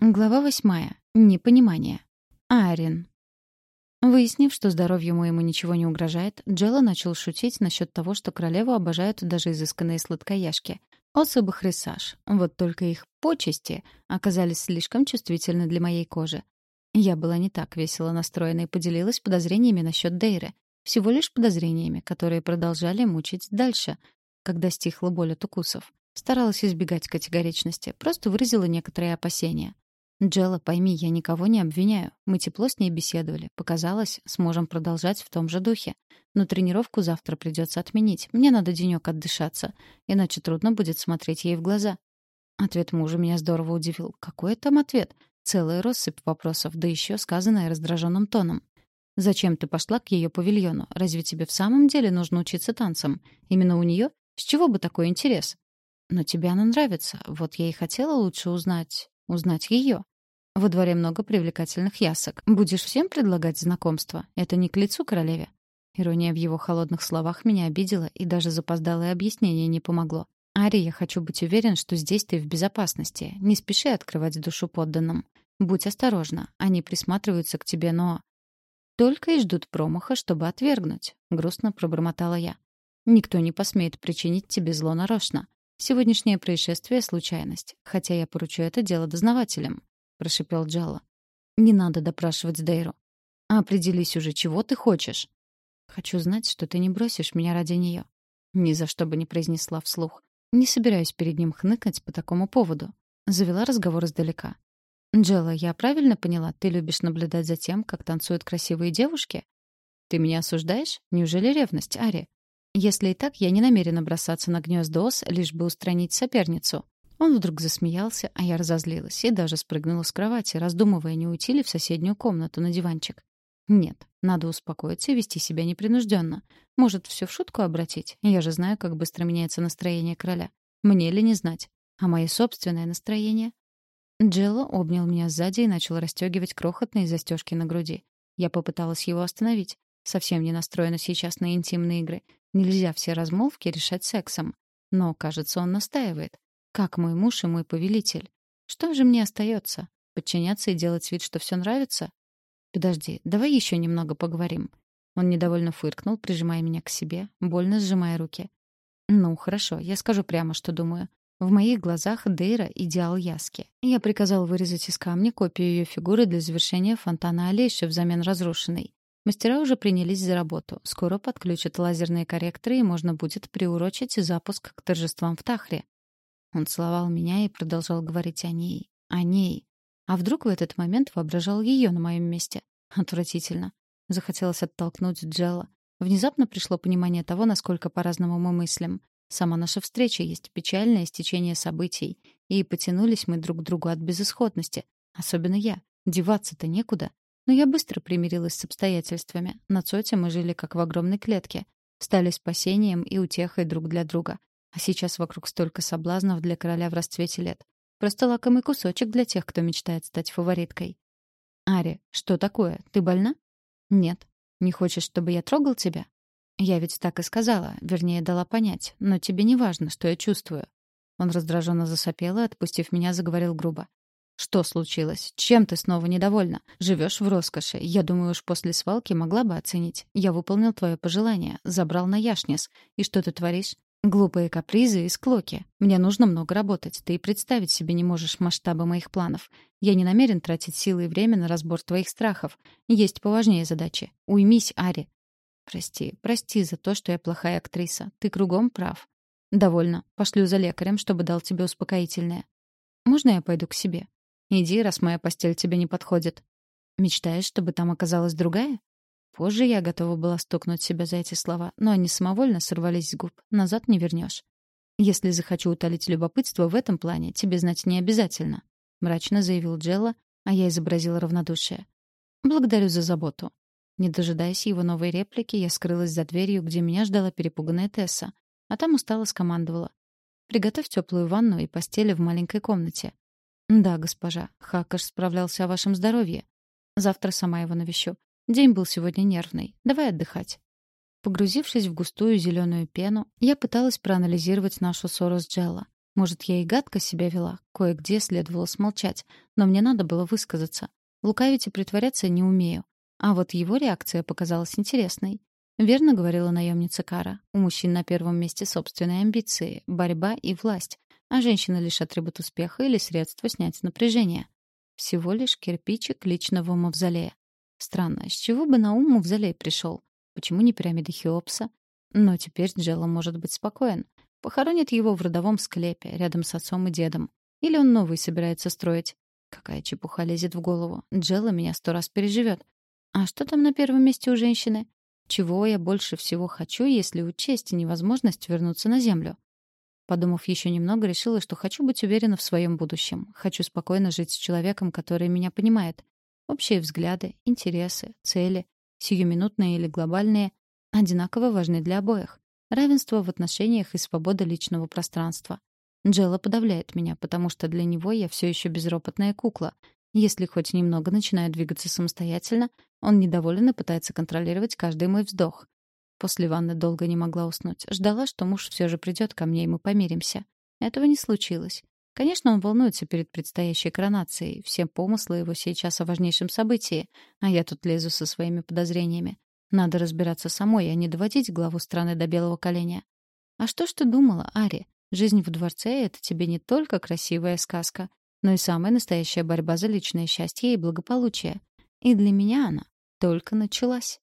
Глава восьмая. Непонимание. Арин. Выяснив, что здоровью моему ничего не угрожает, Джелла начал шутить насчет того, что королеву обожают даже изысканные сладкояшки. Особо хрисаж. Вот только их почести оказались слишком чувствительны для моей кожи. Я была не так весело настроена и поделилась подозрениями насчет Дейры. Всего лишь подозрениями, которые продолжали мучить дальше, когда стихла боль от укусов. Старалась избегать категоричности, просто выразила некоторые опасения. «Джелла, пойми, я никого не обвиняю. Мы тепло с ней беседовали. Показалось, сможем продолжать в том же духе. Но тренировку завтра придется отменить. Мне надо денек отдышаться. Иначе трудно будет смотреть ей в глаза». Ответ мужа меня здорово удивил. Какой там ответ? Целая россыпь вопросов, да еще сказанная раздраженным тоном. «Зачем ты пошла к ее павильону? Разве тебе в самом деле нужно учиться танцам? Именно у нее? С чего бы такой интерес?» «Но тебе она нравится. Вот я и хотела лучше узнать... узнать ее. Во дворе много привлекательных ясок. Будешь всем предлагать знакомство? Это не к лицу королеве». Ирония в его холодных словах меня обидела, и даже запоздалое объяснение не помогло. «Ари, я хочу быть уверен, что здесь ты в безопасности. Не спеши открывать душу подданным. Будь осторожна. Они присматриваются к тебе, но...» «Только и ждут промаха, чтобы отвергнуть», — грустно пробормотала я. «Никто не посмеет причинить тебе зло нарочно. Сегодняшнее происшествие — случайность, хотя я поручу это дело дознавателям прошипел Джалла. «Не надо допрашивать Дейру. Определись уже, чего ты хочешь?» «Хочу знать, что ты не бросишь меня ради нее». Ни за что бы не произнесла вслух. Не собираюсь перед ним хныкать по такому поводу. Завела разговор издалека. «Джелла, я правильно поняла, ты любишь наблюдать за тем, как танцуют красивые девушки?» «Ты меня осуждаешь? Неужели ревность, Ари?» «Если и так, я не намерена бросаться на гнезда ос, лишь бы устранить соперницу. Он вдруг засмеялся, а я разозлилась и даже спрыгнула с кровати, раздумывая, не уйти ли в соседнюю комнату на диванчик. Нет, надо успокоиться и вести себя непринужденно. Может, все в шутку обратить? Я же знаю, как быстро меняется настроение короля. Мне ли не знать? А мое собственное настроение? Джелло обнял меня сзади и начал расстегивать крохотные застежки на груди. Я попыталась его остановить. Совсем не настроена сейчас на интимные игры. Нельзя все размолвки решать сексом. Но, кажется, он настаивает. Как мой муж и мой повелитель. Что же мне остается? Подчиняться и делать вид, что все нравится? Подожди, давай еще немного поговорим. Он недовольно фыркнул, прижимая меня к себе, больно сжимая руки. Ну, хорошо, я скажу прямо, что думаю. В моих глазах Дейра — идеал Яски. Я приказал вырезать из камня копию ее фигуры для завершения фонтана Алейши взамен разрушенной. Мастера уже принялись за работу. Скоро подключат лазерные корректоры, и можно будет приурочить запуск к торжествам в Тахре. Он целовал меня и продолжал говорить о ней. О ней. А вдруг в этот момент воображал ее на моем месте? Отвратительно. Захотелось оттолкнуть Джелла. Внезапно пришло понимание того, насколько по-разному мы мыслим. Сама наша встреча есть печальное стечение событий. И потянулись мы друг к другу от безысходности. Особенно я. Деваться-то некуда. Но я быстро примирилась с обстоятельствами. На Цоте мы жили как в огромной клетке. Стали спасением и утехой друг для друга. А сейчас вокруг столько соблазнов для короля в расцвете лет. Просто лакомый кусочек для тех, кто мечтает стать фавориткой. «Ари, что такое? Ты больна?» «Нет. Не хочешь, чтобы я трогал тебя?» «Я ведь так и сказала, вернее, дала понять, но тебе не важно, что я чувствую». Он раздраженно засопел и, отпустив меня, заговорил грубо. «Что случилось? Чем ты снова недовольна? Живешь в роскоши. Я думаю, уж после свалки могла бы оценить. Я выполнил твое пожелание, забрал на Яшнис. И что ты творишь? Глупые капризы и склоки. Мне нужно много работать. Ты и представить себе не можешь масштаба моих планов. Я не намерен тратить силы и время на разбор твоих страхов. Есть поважнее задачи. Уймись, Ари. Прости, прости за то, что я плохая актриса. Ты кругом прав. Довольно. Пошлю за лекарем, чтобы дал тебе успокоительное. Можно я пойду к себе? Иди, раз моя постель тебе не подходит. Мечтаешь, чтобы там оказалась другая? Позже я готова была стукнуть себя за эти слова, но они самовольно сорвались с губ. Назад не вернешь. «Если захочу утолить любопытство в этом плане, тебе знать не обязательно», — мрачно заявил Джелла, а я изобразила равнодушие. «Благодарю за заботу». Не дожидаясь его новой реплики, я скрылась за дверью, где меня ждала перепуганная Тесса, а там устало скомандовала. «Приготовь теплую ванну и постели в маленькой комнате». «Да, госпожа, Хакаш справлялся о вашем здоровье. Завтра сама его навещу. День был сегодня нервный. Давай отдыхать. Погрузившись в густую зеленую пену, я пыталась проанализировать нашу ссору с Джелла. Может, я и гадко себя вела, кое-где следовало смолчать, но мне надо было высказаться. Лукавить и притворяться не умею. А вот его реакция показалась интересной. Верно говорила наемница Кара. У мужчин на первом месте собственные амбиции, борьба и власть, а женщина лишь атрибут успеха или средство снять напряжение. Всего лишь кирпичик личного мавзолея. Странно, с чего бы на ум мавзолей пришел? Почему не пирамида Хеопса? Но теперь Джелла может быть спокоен. Похоронит его в родовом склепе, рядом с отцом и дедом. Или он новый собирается строить. Какая чепуха лезет в голову. Джелла меня сто раз переживет. А что там на первом месте у женщины? Чего я больше всего хочу, если учесть невозможность вернуться на Землю? Подумав еще немного, решила, что хочу быть уверена в своем будущем. Хочу спокойно жить с человеком, который меня понимает. Общие взгляды, интересы, цели, сиюминутные или глобальные, одинаково важны для обоих. Равенство в отношениях и свобода личного пространства. Джелла подавляет меня, потому что для него я все еще безропотная кукла. Если хоть немного начинаю двигаться самостоятельно, он недоволен и пытается контролировать каждый мой вздох. После ванны долго не могла уснуть. Ждала, что муж все же придет ко мне, и мы помиримся. Этого не случилось. Конечно, он волнуется перед предстоящей коронацией. Все помыслы его сейчас о важнейшем событии, а я тут лезу со своими подозрениями. Надо разбираться самой, а не доводить главу страны до белого коленя. А что ж ты думала, Ари? Жизнь в дворце — это тебе не только красивая сказка, но и самая настоящая борьба за личное счастье и благополучие. И для меня она только началась.